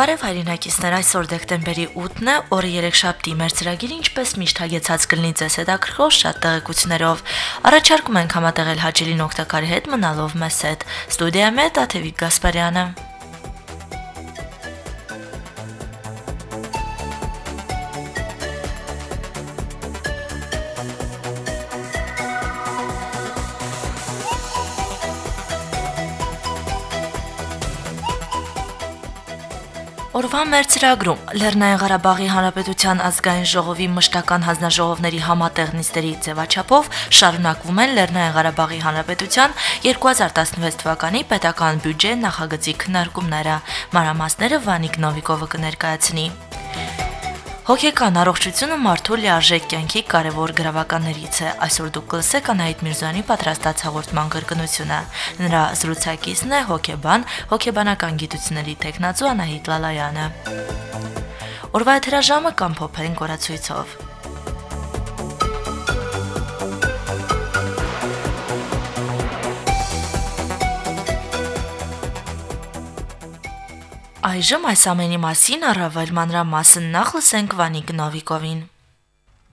Բարև հայրենակիցներ, այսօր դեկտեմբերի 8-ն է, օրը 3 շաբթի մեր ծրագիրը ինչպես միշտ հագեցած կլինի ձեզ հետաքրքրող շատ տեղեկություններով։ Առաջարկում ենք համատեղել հաճելին օգտակարի հետ մնալով մեզ հետ։ Ստուդիայում է Տաթևիկ Գասպարյանը։ Օրվա մեր ծրագրում Լեռնային Ղարաբաղի Հանրապետության ազգային ժողովի մշտական հանձնաժողովների համատեղ նիստերի ձևաչափով շարունակվում են Լեռնային Ղարաբաղի Հանրապետության 2016 թվականի պետական բյուջե նախագծի քննարկումները։ Մանրամասները Վանիկ Նովիկովը կներկայացնի։ Հոգեկան առողջությունը մարդու լիարժեք կյանքի կարևոր գրավականներից է։ Այսօր դուք կլսեք Անահիտ Միրզյանի պատրաստած հաղորդման կրկնությունը։ Նրա զրուցակիցն է հոգեբան, հոգեբանական գիտությունների տեխնացու Անահիտ Լալայանը։ Օրվա եթերաժամը կամ փոփերին կորացույցով։ Այժմ այս ամենի մասին առավել մանրամասն նախ լսենք Վանիկ Նովիկովին։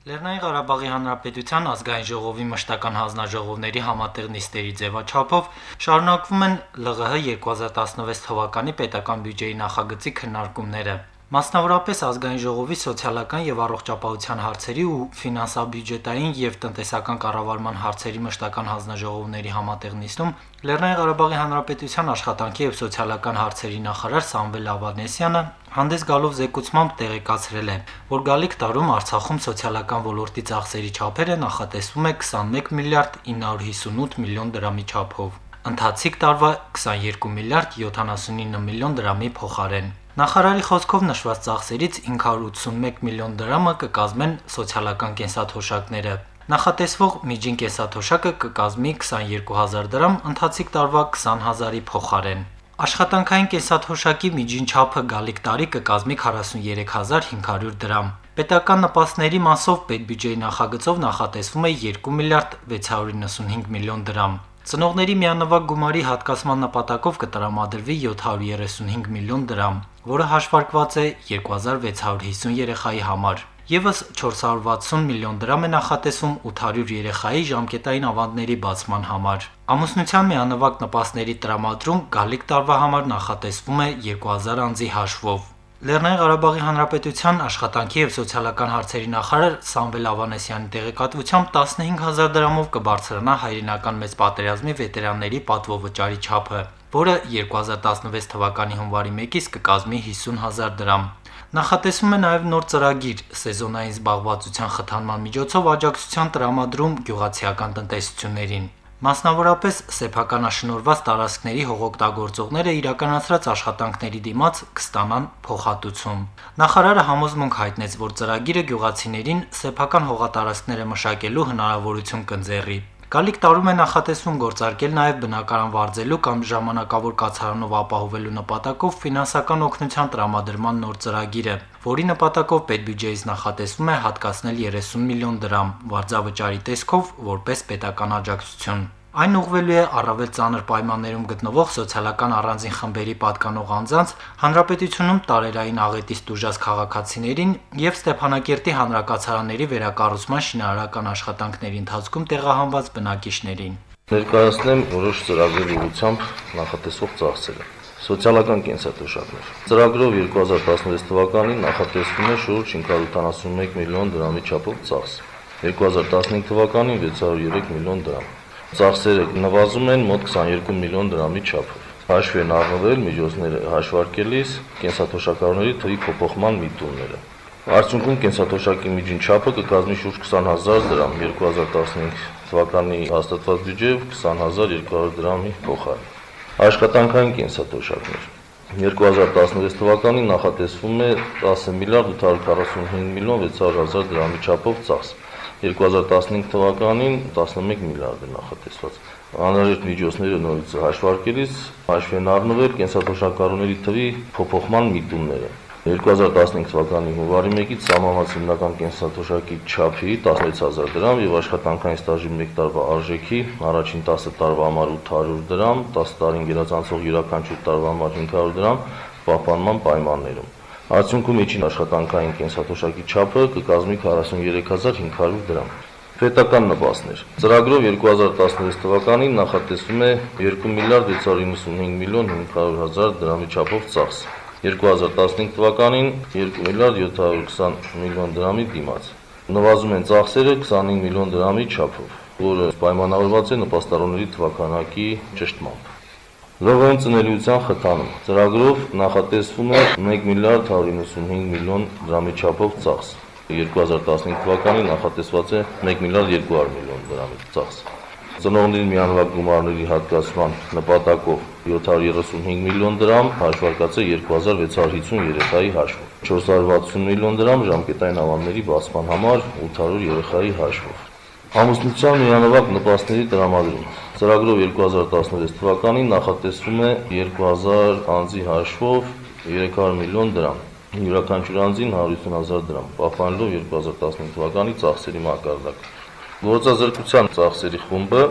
Լեռնային Ղարաբաղի Հանրապետության ազգային ժողովի մշտական հանձնաժողովների համատեղ նիստերի ձևաչափով շարունակվում են ԼՂՀ 2016 թվականի պետական բյուջեի նախագծի քննարկումները։ Մասնավորապես ազգային ժողովի սոցիալական եւ առողջապահության հարցերի ու ֆինանսա-բյուջետային եւ տնտեսական կառավարման հարցերի մշտական հանձնաժողովների համատեղ նիստում Լեռնային Ղարաբաղի Հանրապետության աշխատանքի եւ սոցիալական հարցերի նախարար Սամվել Ավանեսյանը հանդես գալով զեկուցմամբ տեղեկացրել է, որ գալիք տարում Արցախում սոցիալական ոլորտի ծախսերի չափերը նախատեսվում է 21 միլիարդ 958 միլիոն դրամի չափով։ Ընթացիկ տարվա 22 միլիարդ 79 միլիոն դրամի փոխարեն։ Նախարարի խոսքով նշված ծախսերից 581 միլիոն դրամը կկազմեն սոցիալական կենսաթոշակները։ Նախատեսվող միջին կենսաթոշակը կկազմի 22000 դրամ, ընթացիկ տարվա 20000-ի փոխարեն։ Աշխատանքային կենսաթոշակի միջին չափը գալիք տարի կկազմի 43500 դրամ։ Պետական նպաստների մասով պետբյուջեի նախագծով նախատեսվում է 2 միլիարդ 695 միլիոն դրամ։ Ծնողների միանվագ գումարի հատկացման նպատակով կտրամադրվի 735 միլիոն դրամ, որը հաշվարկված է 2650 երեխայի համար։ Եվս 460 միլիոն դրամ է նախատեսվում 800 երեխայի ժամկետային ավանդների բացման համար։ Ամուսնության միանվագ նպաստների տրամադրում գալիք տարվա համար նախատեսվում է 2000 անձի հաշվով։ Լեռնային Ղարաբաղի Հանրապետության աշխատանքի եւ սոցիալական հարցերի նախարար Սամվել Ավանեսյանի տեղեկատվությամբ 15000 դրամով կբարձրանա հայրենական մեծ պատերազմի վետերանների պատվովճարի չափը, որը 2016 թվականի հունվարի 1-ից կկազմի 50000 դրամ։ Նախատեսվում է նաև նոր ծրագիր սեզոնային զբաղվածության խթանման միջոցով աջակցության տրամադրում գյուղացիական տնտեսություններին։ Մասնավորապես սեփականաշնորված տարածքների հողօգտագործողները իրականացրած աշխատանքների դիմաց կստանան փոխհատուցում։ Նախարարը համոզմունք հայտնեց, որ ծրագիրը գյուղացիներին սեփական հողատարածքները մշակելու հնարավորություն կընձեռի։ Գալիք տարում է նախատեսվում գործարկել նաև բնակարան վարձելու կամ ժամանակավոր կացարանով ապահովելու նպատակով ֆինանսական օգնության տրամադրման նոր ծրագիրը, որի նպատակով պետբյուջեից նախատեսվում է հատկացնել 30 միլիոն դրամ վարձավճարի տեսքով որպես պետական աջակցություն։ Այն ուղղվելու է առավել ծանր պայմաններում գտնվող սոցիալական առանձին խմբերի պատկանող անձանց, հանրապետությունում տարերային աղետից դժուժած քաղաքացիներին եւ Ստեփանակերտի հանրակացարանների վերակառուցման շինարարական աշխատանքների ընթացքում տեղահանված բնակիչներին։ Ներկայացնեմ որոշ ծրագրերի ուղղությամբ նախատեսվող ծախսերը։ Սոցիալական կենսաթոշակներ։ Ծրագրով 2016 թվականին նախատեսվում է շուրջ 571 միլիոն դրամի չափով ծախս։ 2015 թվականին 603 միլիոն դրամ ծախսերը նվազում են մոտ 22 միլիոն դրամի չափով։ Հաշվի են առնվել միջոցները հաշվարկելիս կենսաթոշակառուների թվի փոփոխման միտումները։ Արդյունքում կենսաթոշակի միջին չափը կկազմի շուրջ 20000 դրամ 2015 թվականի հաստատված բյուջեով 20200 դրամի փոխարեն։ Աշխատանքային կենսաթոշակներ 2016 թվականին նախատեսվում է 10 միլիարդ 845 միլիոն 600 հազար դրամի չափով ծախս։ 2015 թվականին 11 միլիարդ է նախատեսված։ Անհրաժեշտ միջոցները նորից հաշվարկելիս հաշվի են առնվել կենսաթոշակառուների թվի փոփոխման միտումները։ 2015 թվականի հունվարի 1-ից սահմանված հիմնական կենսաթոշակի չափի 16000 դրամ եւ աշխատանքային ստաժի 1 տարվա արժեքի առաջին 10 տարվա համար 800 դրամ, 10 տարին գերազանցող յուրաքանչյուր տարվա համար 500 դրամ պահպանման պայմաններում։ Արդյունքում միջին աշխատանքային կենսաթոշակի չափը կկազմի 43500 դրամ։ Պետական նպաստներ։ Ծրագրով 2016 թվականին նախատեսվում է 2 միլիարդ 695 միլիոն 500 հազար դրամի չափով ծախս։ 2015 թվականին 2 միլիարդ 720 միլիոն դրամի դիմաց։ Նվազում են ծախսերը 25 միլիոն դրամի չափով, որը պայմանավորված է նպաստառուների թվականակի ճշտմամբ։ ԼՂՀ ծնելիության խթանում ծրագրով նախատեսվում է 1 միլիարդ 195 միլիոն դրամի չափով ծախս։ 2015 թվականին նախատեսված է 1 միլիարդ 200 միլիոն դրամի ծախս։ Ծնողների միանվագ գումարների հատկացման նպատակով 735 միլիոն դրամ, հաշվարկած է 2650 երեխայի հաշվով։ 460 միլիոն դրամ ժամկետային ավանների բացման համար 800 երեխայի հաշվով։ Ամուսնության միանվագ նպաստների տրամադրում։ Ծրագրով 2016 թվականին նախատեսվում է 2000 անձի հաշվով 300 միլիոն դրամ յուրաքանչյուր անձին 150.000 դրամ, պահպանելով 2015 թվականի ծախսերի մակարդակ։ Գործազրկության ծախսերի խումբը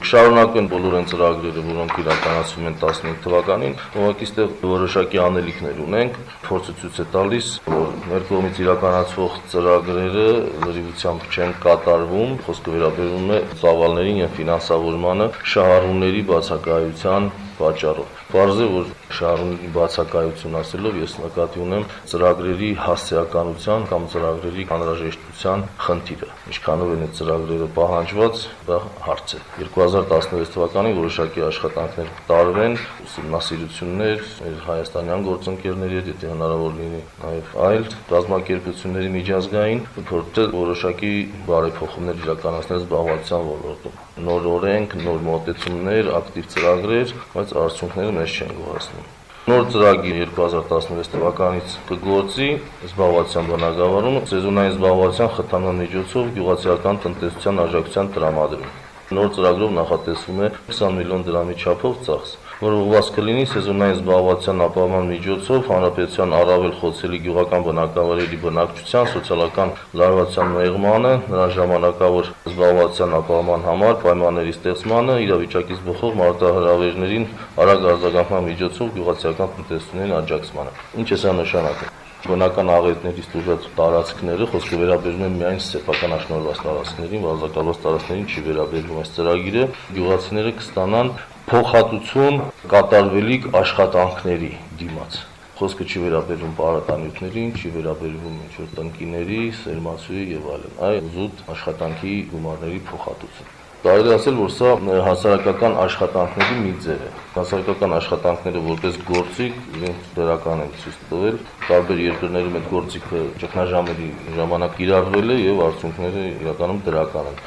Շարունակվեն բոլոր այն ծրագրերը, որոնք իրականացվում են 15 թվականին, ուղղակի ստեղ որոշակի անելիքներ ունենք, փորձը ցույց է տալիս, որ մեր կողմից իրականացվող ծրագրերը լրիվությամբ չեն կատարվում, խոսքը վերաբերում է ծավալներին եւ ֆինանսավորմանը շահառուների բացակայության պատճառով։ Պարզ է, որ շահառուների բացակայություն ասելով ես նկատի ունեմ ծրագրերի հասցեականության կամ ծրագրերի անհրաժեշտության խնդիրը։ Ինչքանով են այդ ծրագրերը պահանջված, դա հարց է։ 2016 թվականին որոշակի աշխատանքներ տարվեն, ուսումնասիրություններ հայաստանյան գործընկերների հետ, եթե հնարավոր լինի, նաև այլ ռազմակերպությունների միջազգային, որտեղ որոշակի բարեփոխումներ իրականացնել զբաղվածության ոլորտում նոր օրենք, նոր մոտեցումներ, ակտիվ ծրագրեր, բայց արդյունքները մեզ չեն գոհացնում։ Նոր ծրագիր 2016 թվականից կգործի զբաղվածության բնակավարում, սեզոնային զբաղվածության խթանման միջոցով գյուղացիական տնտեսության աջակցության տրամադրում։ Նոր ծրագրով նախատեսվում է 20 միլիոն դրամի չափով ծախս որ ուղղված կլինի սեզոնային զբաղվածության ապահովման միջոցով հանրապետության առավել խոցելի գյուղական բնակավայրերի բնակչության սոցիալական լարվածության մեղմանը, նրան ժամանակավոր զբաղվածության ապահովման համար պայմանների ստեղծմանը, իրավիճակից բխող մարտահրավերներին արագ արձագանքման միջոցով գյուղացիական տնտեսություններին աջակցմանը։ Ինչ է սա նշանակում բնական աղետներից դուրս տարածքները, խոսքը վերաբերում է միայն սեփական աշնորհված տարածքներին, վազակալված տարածքներին չի վերաբերվում այս ծրագիրը, գյուղացիները կստանան փոխհատուցում կատարվելիք աշխատանքների դիմաց։ Խոսքը չի վերաբերվում պարատանյութերին, չի վերաբերվում ինչ-որ տնկիների, սերմացուի եւ այլն, այլ զուտ աշխատանքի գումարների փոխհատուցում։ Կարելի ասել, որ սա հասարակական աշխատանքների մի ձև է։ Հասարակական աշխատանքները որպես գործիք իրենց դրական են ցույց տվել։ Տարբեր երկրներում այդ գործիքը ճգնաժամերի ժամանակ կիրառվել է եւ արդյունքները իրականում դրական են։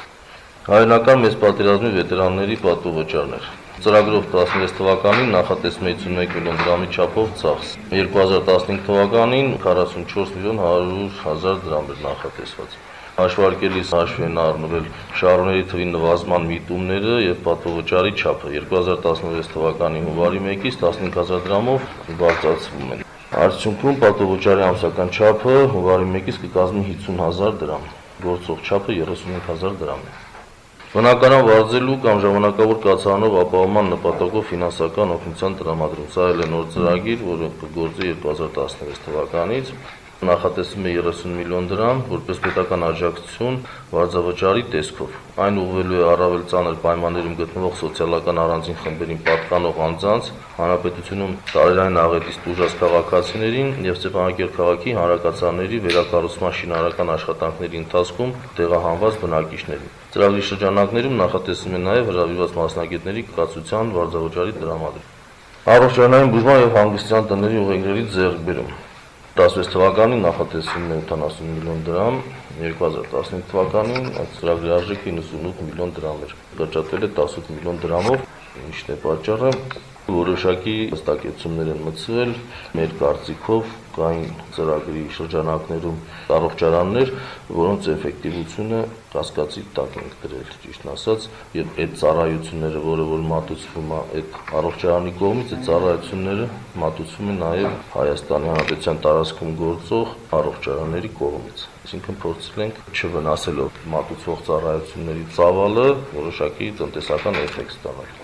Հայրենական մեծ պատերազմի վետերանների պատվովճարներ Ծրագրով 16 թվականին նախատեսվում է 51 միլիոն դրամի չափով ծախս։ 2015 թվականին 44 միլիոն 100 հազար դրամ էր նախատեսված։ Հաշվարկելիս հաշվի են առնվել շահառուների թվի նվազման միտումները եւ պատվովճարի չափը 2016 թվականի հունվարի 1-ից 15000 դրամով բարձրացվում են։ Արդյունքում պատվովճարի ամսական չափը հունվարի 1-ից կկազմի 50000 դրամ, գործող չափը 35000 դրամ է։ Բնականon վարձելու կամ ժամանակավոր կացարանով ապահովման նպատակով ֆինանսական օգնության տրամադրում։ Սա էլ է նոր ծրագիր, որը կգործի 2016 թվականից նախատեսվում է 30 միլիոն դրամ որպես պետական աջակցություն վարձավճարի տեսքով։ Այն ուղղվելու է առավել ծանր պայմաններում գտնվող սոցիալական առանձին խմբերին պատկանող անձանց, հանրապետությունում տարերային աղետից դուրս քաղաքացիներին եւ Ստեփանակերտ քաղաքի հանրակացարանների վերակառուցման շինարարական աշխատանքների ընթացքում տեղահանված բնակիչներին։ Ծրագրի շրջանակներում նախատեսվում է նաև հրավիրված մասնագետների կացության վարձավճարի տրամադրում։ Առողջանային բուժման եւ հանգստյան տների ուղեգրերի ձեռքբերում 16 թվականին նախատեսվում է 80 միլիոն դրամ, 2015 թվականին այդ ծրագրի արժեքը 98 միլիոն դրամ էր։ Կրճատվել է 18 միլիոն դրամով, ինչն է պատճառը որոշակի հստակեցումներ են մտցվել մեր կարծիքով կային ծրագրի շրջանակներում առողջարաններ, որոնց էֆեկտիվությունը կասկածի տակ ենք դրել, ճիշտն ասած, եւ այդ ծառայությունները, որը որ մատուցվում է այդ առողջարանի կողմից, այդ ծառայությունները մատուցվում են նաեւ Հայաստանի Հանրապետության տարածքում գործող առողջարանների կողմից։ Այսինքն փորձել ենք չվնասելով մատուցվող ծառայությունների ծավալը որոշակի տնտեսական էֆեկտ ստանալ։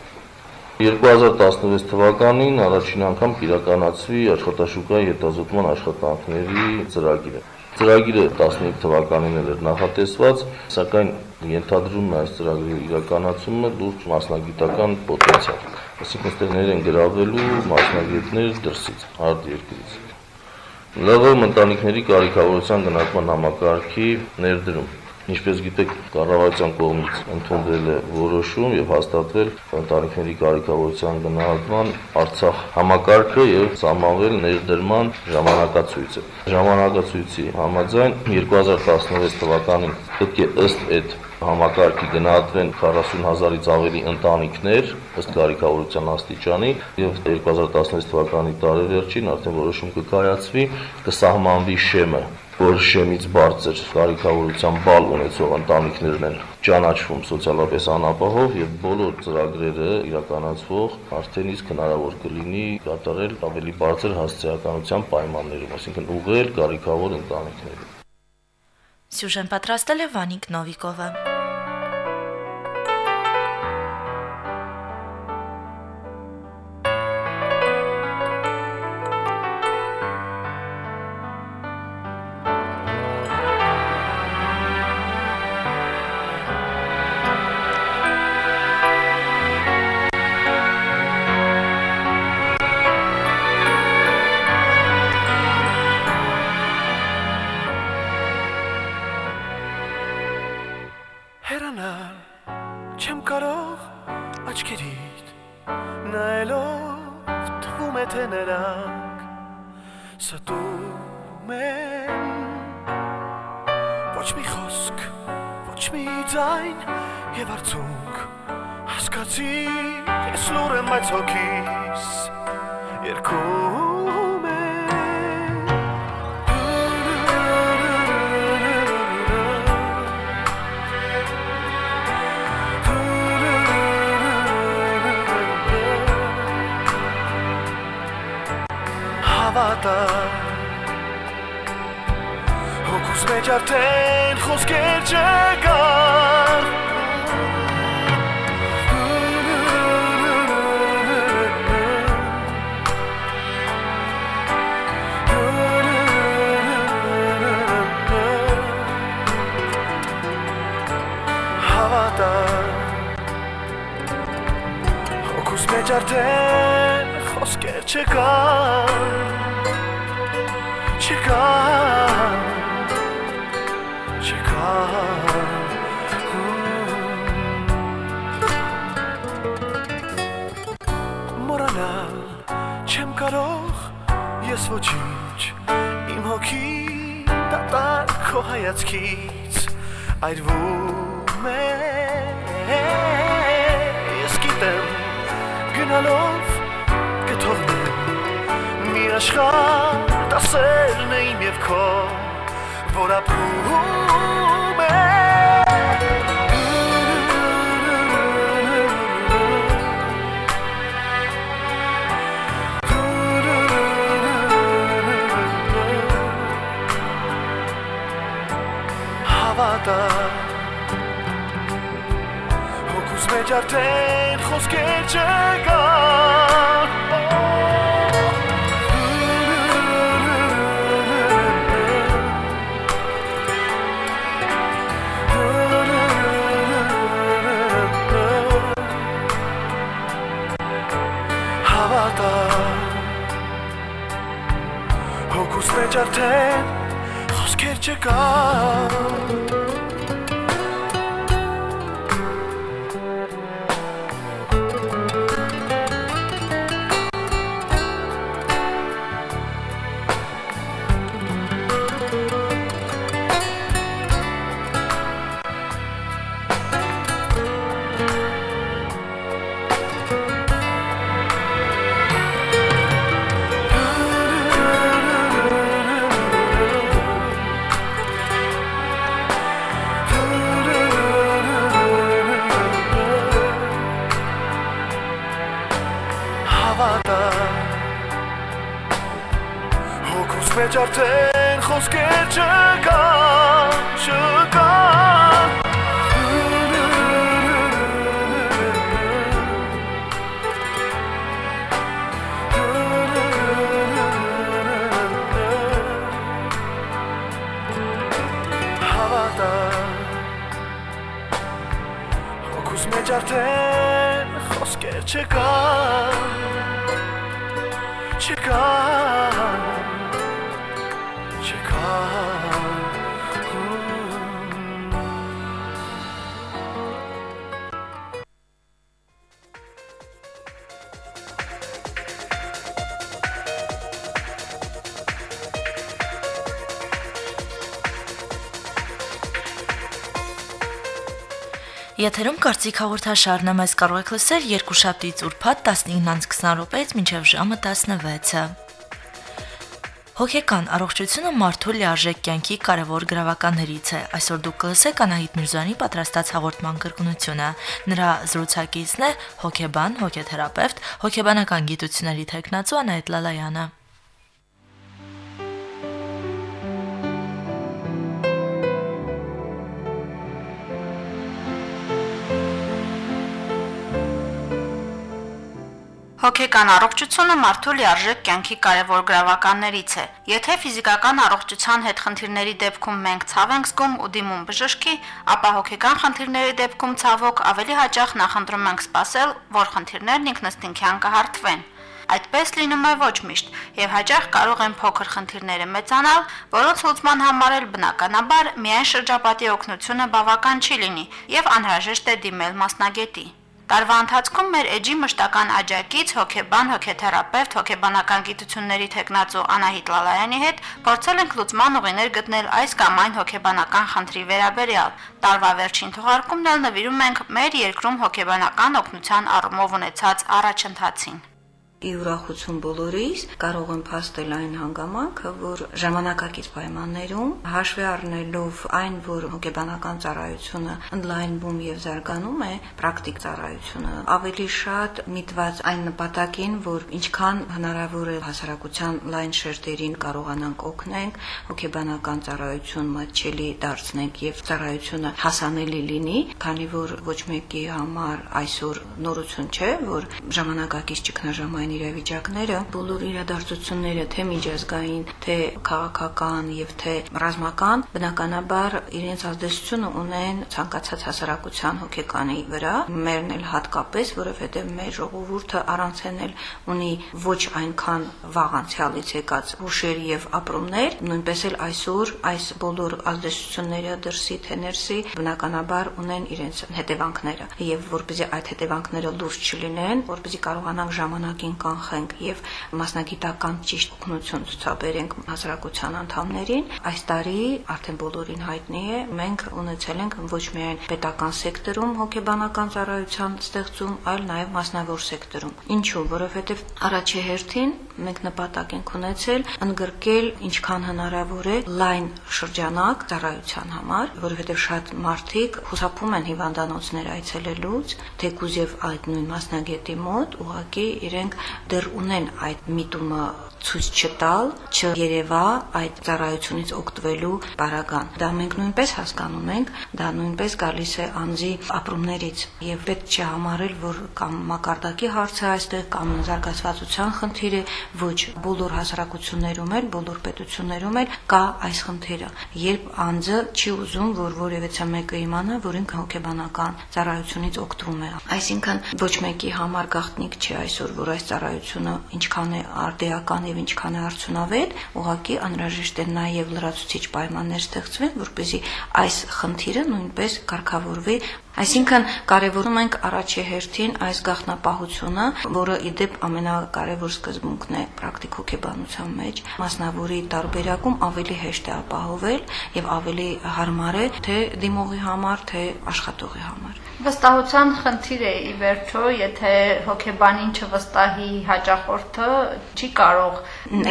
2016 թվականին առաջին անգամ կիրականացվի աշխատաշուկայի հետազոտման աշխատանքների ծրագիրը։ Ծրագիրը 15 թվականին էր նախատեսված, սակայն ենթադրում է այս ծրագրի իրականացումը լուրջ մասնագիտական պոտենցիալ։ Այսինքն ստեղներ են գրավելու մասնագետներ դրսից, հարդ երկրից։ ԼՂ ընտանիքների կարիքավորության գնահատման համակարգի ներդրում Ինչպես գիտեք, կառավարության կողմից ընդունվել է որոշում եւ հաստատվել ընտանիքների կարիքավորության գնահատման Արցախ համակարգը եւ սահմանվել ներդրման ժամանակացույցը։ Ժամանակացույցի համաձայն 2016 թվականին պետք է ըստ այդ համակարգի գնահատվեն 40000-ից ավելի ընտանիքներ ըստ կարիքավորության աստիճանի եւ 2016 թվականի տարեվերջին արդեն որոշում կկայացվի կսահմանվի շեմը որ շեմից բարձր կարիքավորության բալ ունեցող ընտանիքներն են ճանաչվում սոցիալապես անապահով եւ բոլոր ծրագրերը իրականացվող արդեն իսկ հնարավոր կլինի կատարել ավելի բարձր հասարակականության պայմաններում, այսինքն ուղղել կարիքավոր ընտանիքներին։ Սյուժեն պատրաստել է Վանիկ Նովիկովը։ հավատա Հոգուս մեջ արդեն խոսքեր չկան Հավատա Հոգուս մեջ արդեն չկան չկա չկա մորանալ չեմ կարող ես ոչինչ իմ հոգի դատար քո հայացքից այրվում է ես գիտեմ գնալով կթողնեմ աշխարհ դասերն իմ եւ քո որ ապրում է հավատա հոգուս մեջ արդեն խոսքեր չկան մեջ արդեն խոսքեր չկան Ուզս մեջ արդեն խոսքեր չկան Չկան Չկան Եթերում կարծիք հաղորդաշարն է, մեզ կարող եք լսել երկուշաբթից ուրբաթ 15-ից 20 րոպեից մինչև ժամը 16-ը։ Հոգեկան առողջությունը մարդու լիարժեք կյանքի կարևոր գրավականներից է։ Այսօր դուք կլսեք Անահիտ Միրզյանի պատրաստած հաղորդման կրկնությունը։ Նրա զրուցակիցն է հոգեբան, հոգեթերապևտ, հոգեբանական գիտությունների թեկնածու Անահիտ Լալայանը։ Հոգեկան առողջությունը մարդու լիարժեք կյանքի կարևոր գրավականներից է։ Եթե ֆիզիկական առողջության հետ խնդիրների դեպքում մենք ցավ ենք զգում ու դիմում բժշկի, ապա հոգեկան խնդիրների դեպքում ցավոք ավելի հաճախ նախընտրում ենք սпасել, որ խնդիրներն ինքնըստինքյան կհարթվեն։ Այդպես լինում է ոչ միշտ, եւ հաճախ կարող են փոքր խնդիրները մեծանալ, որոնց լուծման համար էլ բնականաբար միայն շրջապատի օգնությունը բավական չի լինի եւ անհրաժեշտ է դիմել մասնագետի։ Տարվա ընթացքում մեր էջի մշտական աջակից հոգեբան, հոգեթերապևտ, հոգեբանական գիտությունների թեկնածու Անահիտ Լալայանի հետ փորձել ենք լուծման ուղիներ գտնել այս կամ այն հոգեբանական խնդրի վերաբերյալ։ Տարվա վերջին թողարկումն էլ նվիրում ենք մեր երկրում հոգեբանական օգնության առումով ունեցած առաջընթացին ի ուրախություն բոլորիս կարող եմ փաստել այն հանգամանքը, որ ժամանակակից պայմաններում հաշվի առնելով այն, որ հոգեբանական ծառայությունը ընդլայնվում եւ զարգանում է, պրակտիկ ծառայությունը ավելի շատ միտված այն նպատակին, որ ինչքան հնարավոր է հասարակության լայն շերտերին կարողանանք օգնենք, հոգեբանական ծառայություն մատչելի դարձնենք եւ ծառայությունը հասանելի լինի, քանի որ ոչ մեկի համար այսօր նորություն չէ, որ ժամանակակից ճգնաժամային են իրավիճակները, բոլոր իրադարձությունները, թե միջազգային, թե քաղաքական եւ թե ռազմական, բնականաբար իրենց ազդեցությունը ունեն ցանկացած հասարակության հոգեկանի վրա, մերն էլ հատկապես, որովհետեւ մեր ժողովուրդը առանց էլ ունի ոչ այնքան վաղ անցյալից եկած հուշեր եւ ապրումներ, նույնպես էլ այսօր այս բոլոր ազդեցությունները դրսի թե ներսի բնականաբար ունեն իրենց հետևանքները եւ որպեսզի այդ հետևանքները լուրջ չլինեն, որպեսզի կարողանանք ժամանակին կանխենք եւ մասնագիտական ճիշտ օգնություն ցուցաբերենք հասարակության անդամներին, այս տարի արդեն բոլորին հայտնի է, մենք ունեցել ենք ոչ միայն պետական սեկտորում հոգեբանական ծառայության ստեղծում, այլ նաեւ մասնավոր սեկտորում։ Ինչու՞, որովհետեւ առաջի հերթին մենք նպատակ ենք ունեցել ընդգրկել ինչքան հնարավոր է լայն շրջանակ ծառայության համար, որովհետև շատ մարդիկ խուսափում են հիվանդանոցներ այցելելուց, թեկուզ եւ այդ նույն մասնագետի մոտ ուղղակի իրենք դեռ ունեն այդ միտումը ցույց չտալ, չերևա այդ ծառայությունից օգտվելու բարական։ Դա մենք նույնպես հասկանում ենք, դա նույնպես գալիս է անձի ապրումներից եւ պետք չի համարել, որ կամ մակարդակի հարց է այստեղ կամ զարգացվածության խնդիր է, ոչ բոլոր հասարակություններում էլ, բոլոր պետություններում էլ կա այս խնդիրը։ Երբ անձը չի ուզում, որ որևէ մեկը իմանա, որ ինքը հոգեբանական ծառայությունից օգտվում է։ Այսինքն ոչ մեկի համար գաղտնիք չի այսօր, որ այս ծառայությունը ինչքան է արդիական եւ ինչքան է արդյունավետ, ուղղակի անհրաժեշտ է նաեւ լրացուցիչ պայմաններ ստեղծվեն, որպեսզի այս խնդիրը նույնպես կարգավորվի Այսինքն կարևորում ենք առաջի հերթին այս գաղտնապահությունը, որը իդեպ ամենակարևոր սկզբունքն է պրակտիկ հոգեբանության մեջ, մասնավորի տարբերակում ավելի հեշտ է ապահովել եւ ավելի հարմար է թե դիմողի համար, թե աշխատողի համար։ Վստահության խնդիր է ի վերջո, եթե հոգեբանին չվստահի հաճախորդը, չի կարող։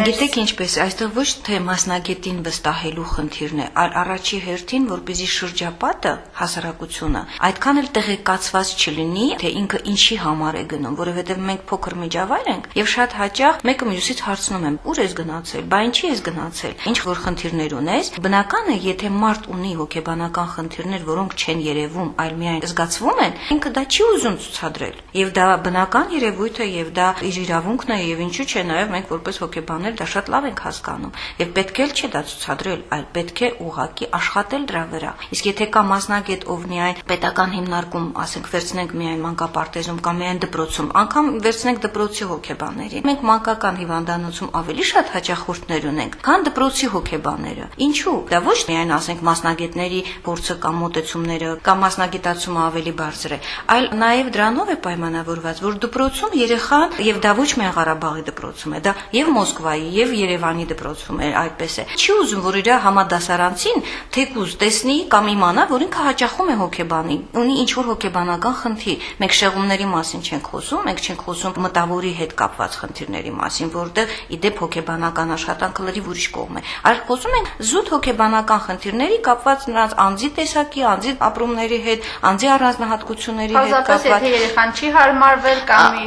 Գիտեք ինչպես, այստեղ ոչ թե մասնագետին վստահելու խնդիրն է, այլ առաջի հերթին, որպեսզի շրջապատը, հասարակությունը այդքան էլ տեղեկացված չլինի, թե ինքը ինչի համար է գնում, որովհետև մենք փոքր միջավայր ենք եւ շատ հաճախ մեկը մյուսից հարցնում եմ. «Ուր ես գնացել, բա ինչի ես գնացել, ինչ որ խնդիրներ ունես»։ Բնական է, եթե մարդ ունի հոգեբանական խնդիրներ, որոնք չեն երևում, այլ միայն զգացվում են, ինքը դա չի ուզում ցուցադրել։ Եվ դա բնական երևույթ է եւ դա իր իրավունքն է եւ ինչու՞ չէ նաեւ մենք որպես հոգեբաններ դա շատ լավ ենք հասկանում։ Եվ պետք է չէ դա ցուցադրել, այլ պետք է ուղակի աշխատել դրա վրա։ Իսկ եթե կա մասնագետ, ով միայն պետական հիմնարկում, ասենք, վերցնենք միայն մանկապարտեզում կամ միայն դպրոցում, անգամ վերցնենք դպրոցի հոգեբաններին։ Մենք մանկական հիվանդանոցում ավելի շատ հաճախորդներ ունենք, քան դպրոցի հոգեբաները։ Ինչու՞։ Դա ոչ միայն ասենք մասնագետների փորձը կամ մոտեցումները կամ մասնագիտացումը ավելի բարձր է, այլ նաև դրանով է պայմանավորված, որ դպրոցում երեխան եւ դա ոչ միայն Ղարաբաղի դպրոցում է, դա եւ Մոսկվայի եւ Երևանի դպրոցում է այդպես է։ Չի ուզում, որ իր համադասարանցին թեկուզ տեսնի կամ իմանա, որ ինքը հաճախում է հոգեբանի, ունի ինչ որ հոգեբանական խնդիր։ Մենք շեղումների մասին չենք խոսում, մենք չենք խոսում մտավորի հետ կապված խնդիրների մասին, որտեղ իդեպ հոգեբանական աշխատանքը լրիվ ուրիշ կողմ է։ Այլ խոսում ենք զուտ հոգեբանական խնդիրների կապված նրանց անձի տեսակի, անձի ապրումների հետ, անձի առանձնահատկությունների հետ կապված։ Եթե երեխան չի հարմարվել կամ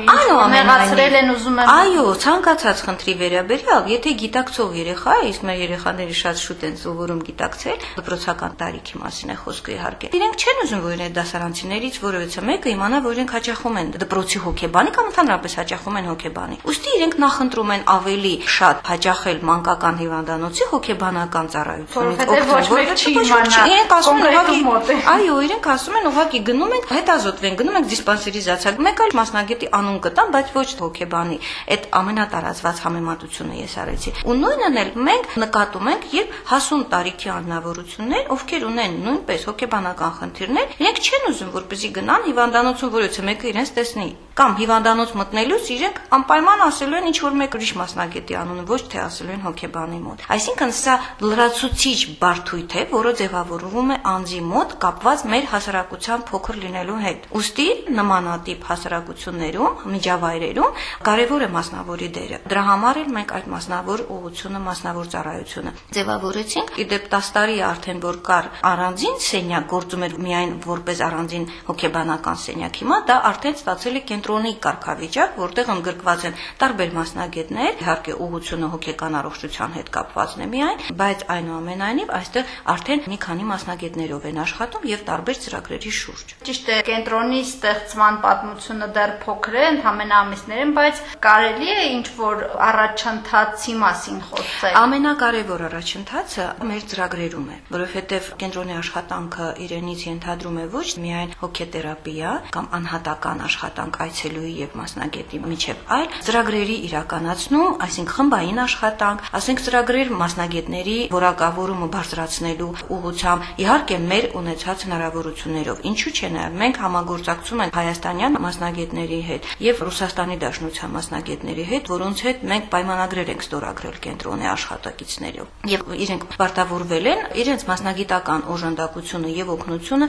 մեղացրել են ուզում են Այո, ցանկացած խնդրի վերաբերյալ, եթե գիտակցող երեխա է, իսկ մեր երեխաները շատ շուտ են սովորում գիտակցել, դպրոցական տարիքի մասին է խոսքը իհարկե։ Իրենք չեն ուզում, որ իրենց դասարանցիներից որևէ մեկը իմանա, որ իրենք հաճախում են դպրոցի հոգեբանի կամ ընդհանրապես հաճախում են հոգեբանի։ Ոստի իրենք նախընտրում են ավելի շատ հաճախել մանկական հիվանդանոցի հոգեբանական ծառայությունից, ոչ մեկ չի իմանա։ Իրենք ասում են ուղղակի, այո, իրենք ասում են ուղղակի գնում են հետազոտվեն, գնում են դիսպանսերիզացիա։ Մեկ այլ մասնագետի անուն կտան, բայց ոչ հոգեբանի։ Այդ ամենատարածված համեմատությունը ես արեցի։ Ու նույնն էլ մենք նկատում ենք, երբ հասուն տարիքի անznավորություններ, ովքեր ունեն նույնպես հոգեբանական խնդիրներ, իրենք չեն ուզում, որպեսզի գնան հիվանդանոցում որևէ մեկը իրենց տեսնի կամ հիվանդանոց մտնելուց իրենք անպայման ասելու են ինչ որ մեկ ուրիշ մասնագետի անունը, ոչ թե ասելու են հոգեբանի մոտ։ Այսինքն սա լրացուցիչ բարդույթ է, որը ձևավորվում է անձի մոտ կապված մեր հասարակության փոքր լինելու հետ։ Ոստի նմանատիպ հասարակություններում, միջավայրերում կարևոր է մասնավորի դերը։ Դրա համար էլ մենք այդ մասնավոր ուղությունը, մասնավոր ծառայությունը ձևավորեցինք։ Իդեպ 10 տարի արդեն որ կար առանձին սենյակ գործում էր միայն որպես առանձին հոգեբանական սենյակ, հիմա դա արդեն ստացել է կենտրոնի կարգավիճակ, որտեղ ընդգրկված են տարբեր մասնագետներ, իհարկե ուղությունը հոգեկան առողջության հետ կապվածն է միայն, բայց այնուամենայնիվ այստեղ արդեն մի քանի մասնագետներով են աշխատում եւ տարբեր ծրագրերի շուրջ։ Ճիշտ է, կենտրոնի ստեղծման պատմությունը դեռ փոքր է, ընդհանրապես ամիսներ են, բայց կարելի է ինչ որ առաջընթացի մասին խոսել։ Ամենակարևոր առաջընթացը մեր ծրագրերում է, որովհետեւ կենտրոնի աշխատանքը իրենից ենթադրում է ոչ միայն հոգեթերապիա կամ անհատական աշխատանք այցելուի եւ մասնագետի միջև, այլ ծրագրերի իրականացնում, այսինքն խմբային աշխատանք, ասենք ծրագրեր մասնագետների որակավորումը բարձրացնելու ուղղությամբ, իհարկե մեր ունեցած հնարավորություններով։ Ինչու՞ չէ նաև մենք համագործակցում ենք հայաստանյան մասնագետների հետ եւ Ռուսաստանի Դաշնության մասնագետների հետ, որոնց հետ մենք պայմանագրեր ենք ստորագրել կենտրոնի աշխատակիցներով։ Եվ իրենք պարտավորվել են իրենց մասնագիտական օժանդակությունը եւ օգնությունը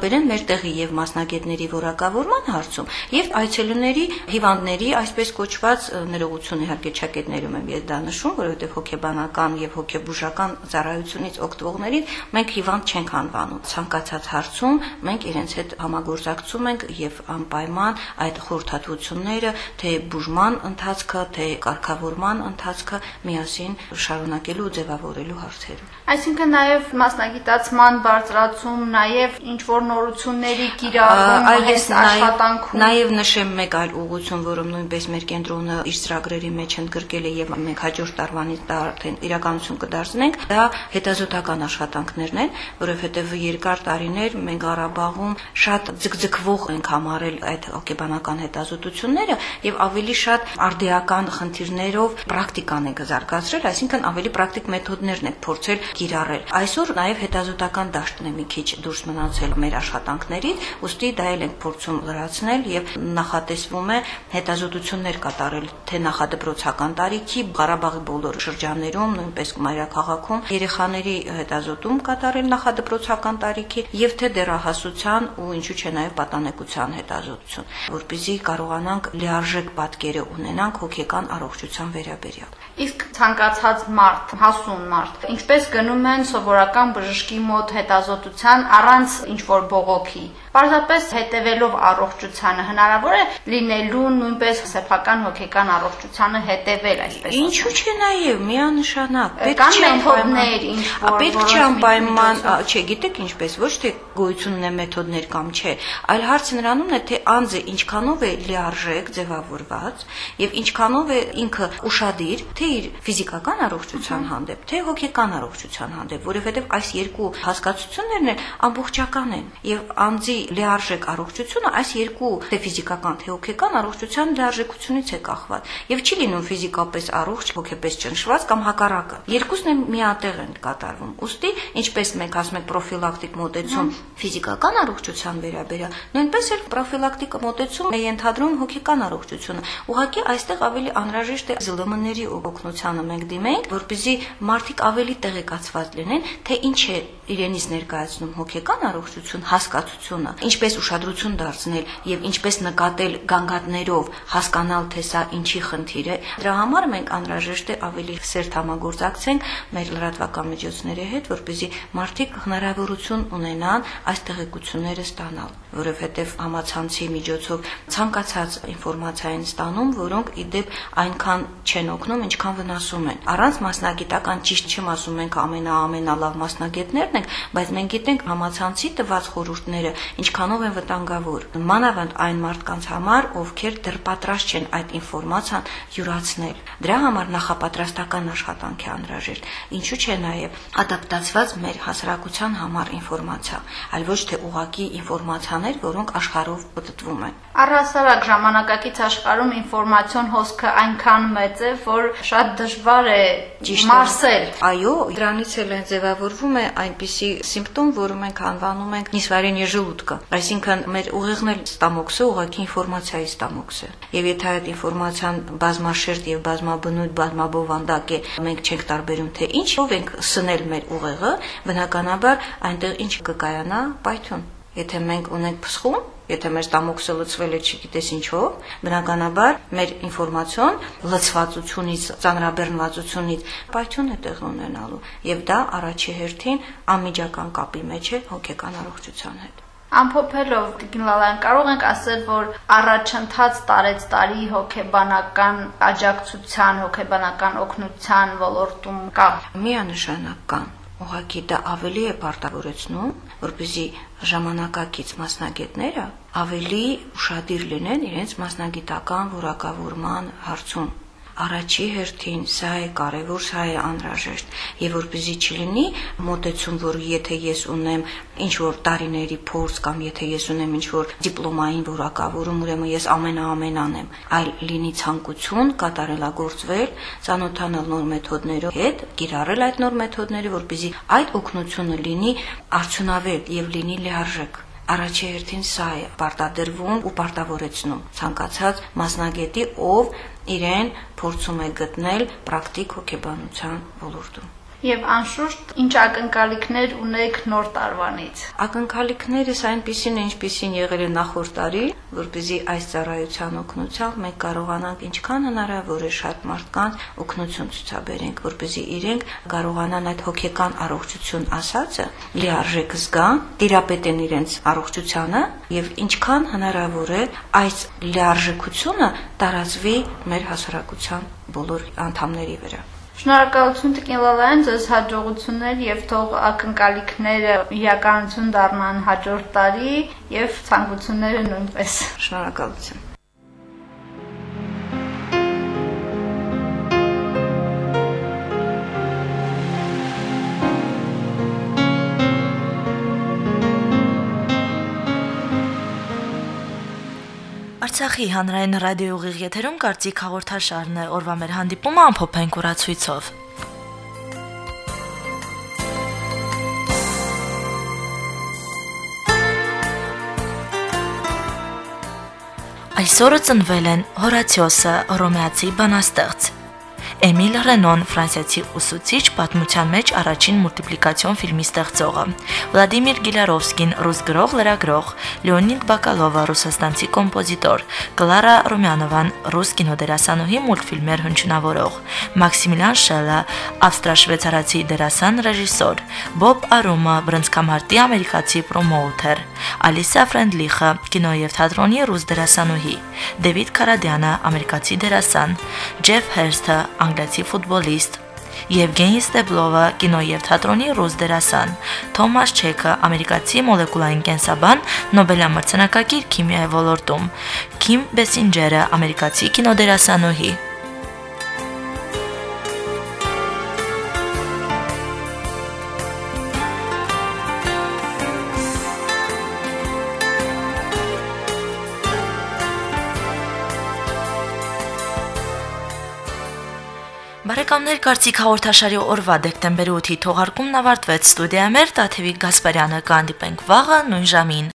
ցուցաբերեն մեր տեղի եւ մասնագետների որակավորման հարցում եւ այցելուների, հիվանդների այսպես կոչված ներողություն իհարկե ճակետներում եմ ես դա նշում, որովհետեւ հոգեբանական եւ հոգեբուժական ծառայությունից օգտվողներին մենք հիվանդ չենք անվանում։ Ցանկացած հարցում մենք իրենց հետ համագործակցում ենք եւ անպայման այդ խորհրդատվությունները, թե բուժման ընթացքը, թե կարգավորման ընթացքը միասին շարունակելու ու ձևավորելու հարցերում։ Այսինքն նաև մասնագիտացման բարձրացում, նաև ինչ որ նորությունների կիրառում այս աշխատանքում։ Նաև նշեմ մեկ այլ ուղղություն, որը նույնպես մեր կենտրոնը իր ծրագրերի մեջ ընդգրկել է եւ մենք հաջորդ տարվանից դա արդեն իրականություն կդարձնենք, դա հետազոտական աշխատանքներն են, որովհետեւ երկար տարիներ մենք Ղարաբաղում շատ ձգձգվող ենք համարել այդ հոգեբանական հետազոտությունները եւ ավելի շատ արդիական խնդիրներով պրակտիկան ենք զարգացրել, այսինքն ավելի պրակտիկ մեթոդներն ենք փորձել կիրառել։ Այսօր նաև հետազոտական դաշտն է մի քիչ դուրս մնացել մեր աշխատանքներից, ուստի դա էլ ենք փորձում լրացնել եւ նախատեսվում է հետազոտություններ կատարել թե նախադպրոցական տարիքի Ղարաբաղի բոլոր շրջաններում, նույնպես Մայրաքաղաքում երեխաների հետազոտում կատարել նախադպրոցական տարիքի եւ թե դեռահասության ու ինչու՞ չէ նաեւ պատանեկության հետազոտություն, որպեսզի կարողանանք լիարժեք պատկերը ունենանք հոգեկան առողջության վերաբերյալ։ Իսկ ցանկացած մարդ, հասուն մարդ, ինչպես գնում են սովորական բժշկի մոտ հետազոտության առանց ինչ որ բողոքի։ Պարզապես հետևելով առողջությանը հնարավոր է լինելու նույնպես սեփական հոգեկան առողջությանը հետևել այսպես։ Ինչու՞ չէ նաև միանշանակ։ Պետք չէ մեթոդներ, ինչ որ պետք չէ անպայման, չէ, գիտեք ինչպես, ոչ թե գոյությունն է մեթոդներ կամ չէ, այլ հարցը նրանում է, թե անձը ինչքանով է լիարժեք ձևավորված եւ ինչքանով է ինքը ուրախadir, թե իր ֆիզիկական առողջության հանդեպ, թե հոգեկան առողջության հանդեպ, որովհետեւ այս երկու հասկացություններն ամբողջական են եւ անձի լիարժեք առողջությունը այս երկու թե ֆիզիկական, թե հոգեկան առողջության լիարժեքությունից է կախված եւ չի լինում ֆիզիկապես առողջ, հոգեպես ճնշված կամ հակառակը։ Երկուսն էլ միատեղ են կատարվում։ Ոստի, ինչպես մենք ասում ենք պրոֆիլակտիկ մոտեցում ֆիզիկական առողջության վերաբերյալ, նույնպես էլ պրոֆիլակտիկ մոտեցում է ենթադրում հոգեկան առողջությունը։ Ուղղակի այստեղ ավելի անհրաժեշտ է ԶԼՄ-ների օգնությանը մենք դիմենք, որպեսզի մարդիկ ավելի տեղեկացված լինեն, թե ինչ է իրենից ներկայացնում հոգեկան առողջություն, հասկացությունը, ինչպես ուշադրություն դարձնել եւ ինչպես նկատել գանգատներով հասկանալ, թե սա ինչի խնդիր է։ Դրա համար մենք անհրաժեշտ է ավելի սերտ համագործակցենք մեր լրատվական միջոցների հետ, որպեսզի մարդիկ հնարավորություն ունենան այս տեղեկությունները ստանալ, որովհետեւ համացանցի միջոցով ցանկացած ինֆորմացիա են ստանում, որոնք իդեպ այնքան չեն օգնում, ինչքան վնասում են։ Առանց մասնագիտական ճիշտ չեմ ասում, մենք ամենաամենալավ մասնագետներն ենք, բայց մենք գիտենք համացանցի տված խորհուրդները ինչքանով են վտանգավոր։ Մանավանդ այն մարդկանց համար, ովքեր դեռ պատրաստ չեն այդ ինֆորմացիան յուրացնել։ Դրա համար նախապատրաստական աշխատանք է անհրաժեշտ։ Ինչու՞ չէ նաև ադապտացված մեր հասարակության համար ինֆորմացիա, այլ ոչ թե ուղակի ինֆորմացիաներ, որոնք աշխարհով պատտվում են։ Առհասարակ ժամանակակից աշխարհում ինֆորմացիոն հոսքը այնքան մեծ է, որ շատ դժվար է մարսել։ Այո, դրանից էլ են ձևավորվում է այնպիսի սիմպտոմ, որը մենք անվանում ենք նիսվարենի ժլուտկը։ Այսինքն մեր ուղեղն էլ ստամոքսը ուղղակի ինֆորմացիայի ստամոքս է։ Եվ եթե այդ ինֆորմացիան բազմաշերտ եւ բազմաբնույթ, բազմաբովանդակ է, մենք չենք տարբերում թե ինչով ենք սնել մեր ուղեղը, բնականաբար այնտեղ ինչ կկայանա պայթյուն։ Եթե մենք ունենք փսխում, եթե մեր ստամոքսը լցվել է չգիտես ինչով, բնականաբար մեր ինֆորմացիոն լցվածությունից, ծանրաբեռնվածությունից պայթյուն է տեղ ունենալու, եւ դա առաջի հերթին անմիջական կապի մեջ է հոգեկան առողջության հետ։ Ամփոփելով Լալայան կարող ենք ասել, որ առաջընթաց տարեց տարի հոգեբանական աջակցության, հոգեբանական օգնության ոլորտում կա։ Միանշանակ կան Ուղղակի դա ավելի է պարտավորեցնում, որպեսզի ժամանակակից մասնագետները ավելի ուշադիր լինեն իրենց մասնագիտական որակավորման հարցում առաջի հերթին սա է կարևոր, սա է անհրաժեշտ եւ որպեսզի չլինի մոտեցում, որ եթե ես ունեմ ինչ որ տարիների փորձ կամ եթե ես ունեմ ինչ որ դիպլոմային որակավորում, ուրեմն ես ամենաամենան եմ, այլ լինի ցանկություն կատարելագործվել, ցանոթանալ նոր մեթոդներով հետ, կիրառել այդ նոր մեթոդները, որպեսզի այդ օգնությունը լինի արդյունավետ եւ լինի լիարժեք առաջի հերթին սա է պարտադրվում ու պարտավորեցնում ցանկացած մասնագետի, ով իրեն փորձում է գտնել պրակտիկ հոգեբանության ոլորտում։ Եվ անշուշտ ինչ ակնկալիքներ ունեք նոր տարվանից։ Ակնկալիքներս այնպեսին է, ինչպեսին եղել է նախորդ տարի, որպեսզի այս ծառայության օգնությամբ մենք կարողանանք ինչքան հնարավոր է շատ մարդկանց օգնություն ցուցաբերենք, որպեսզի իրենք կարողանան այդ հոգեկան առողջություն ասածը լիարժեք զգան, տիրապետեն իրենց առողջությանը եւ ինչքան հնարավոր է այս լիարժեքությունը տարածվի մեր հասարակության բոլոր անդամների վրա։ Շնորհակալություն Տիկին Լալայան, ձեզ հաջողություններ եւ թող ակնկալիքները իրականություն դառնան հաջորդ տարի եւ ցանկությունները նույնպես։ Շնորհակալություն։ Արցախի հանրային ռադիոյի եթերում կարծիք հաղորդաշարն է օրվա մեր հանդիպումը ամփոփենք ուրացույցով։ Այսօրը ծնվել են Հորացիոսը, Հռոմեացի բանաստեղծ, Էմիլ Ռենոն, ֆրանսիացի ուսուցիչ, պատմության մեջ առաջին մուլտիպլիկացիոն ֆիլմի ստեղծողը, Վլադիմիր Գիլարովսկին, ռուս գրող, լրագրող, Լեոնիդ Բակալովը, ռուսաստանցի կոմպոզիտոր, Կլարա Ռոմյանովան, ռուս կինոդերասանուհի, մուլտֆիլմեր հնչյունավորող, Մաքսիմիլյան Շելը, ավստրա-շվեյցարացի դերասան, ռեժիսոր, Բոբ Արումը, բրոնզկամարտի ամերիկացի պրոմոութեր, Ալիսա Ֆրենդլիխը, կինո եւ թատրոնի ռուս դերասանուհի, Դեվիդ Կարադյանը, ամերիկացի դերասան, Ջեֆ Հերսթը, անգլիացի ֆուտբոլիստ, Եվգենի Ստեբլովը, կինո եւ թատրոնի ռուս դերասան, Թոմաս Չեքը, ամերիկացի մոլեկուլային կենսաբան, Նոբելյա մրցանակակիր քիմիայի ոլորտում, Քիմ Բեսինջերը, ամերիկացի կինոդերասանուհի, Բարեկամներ կարծիք հաղորդաշարի օրվա դեկտեմբերի 8-ի թողարկումն ավարտվեց։ Ստուդիայում էր Տաթևիկ Գասպարյանը։ Կհանդիպենք վաղը նույն ժամին։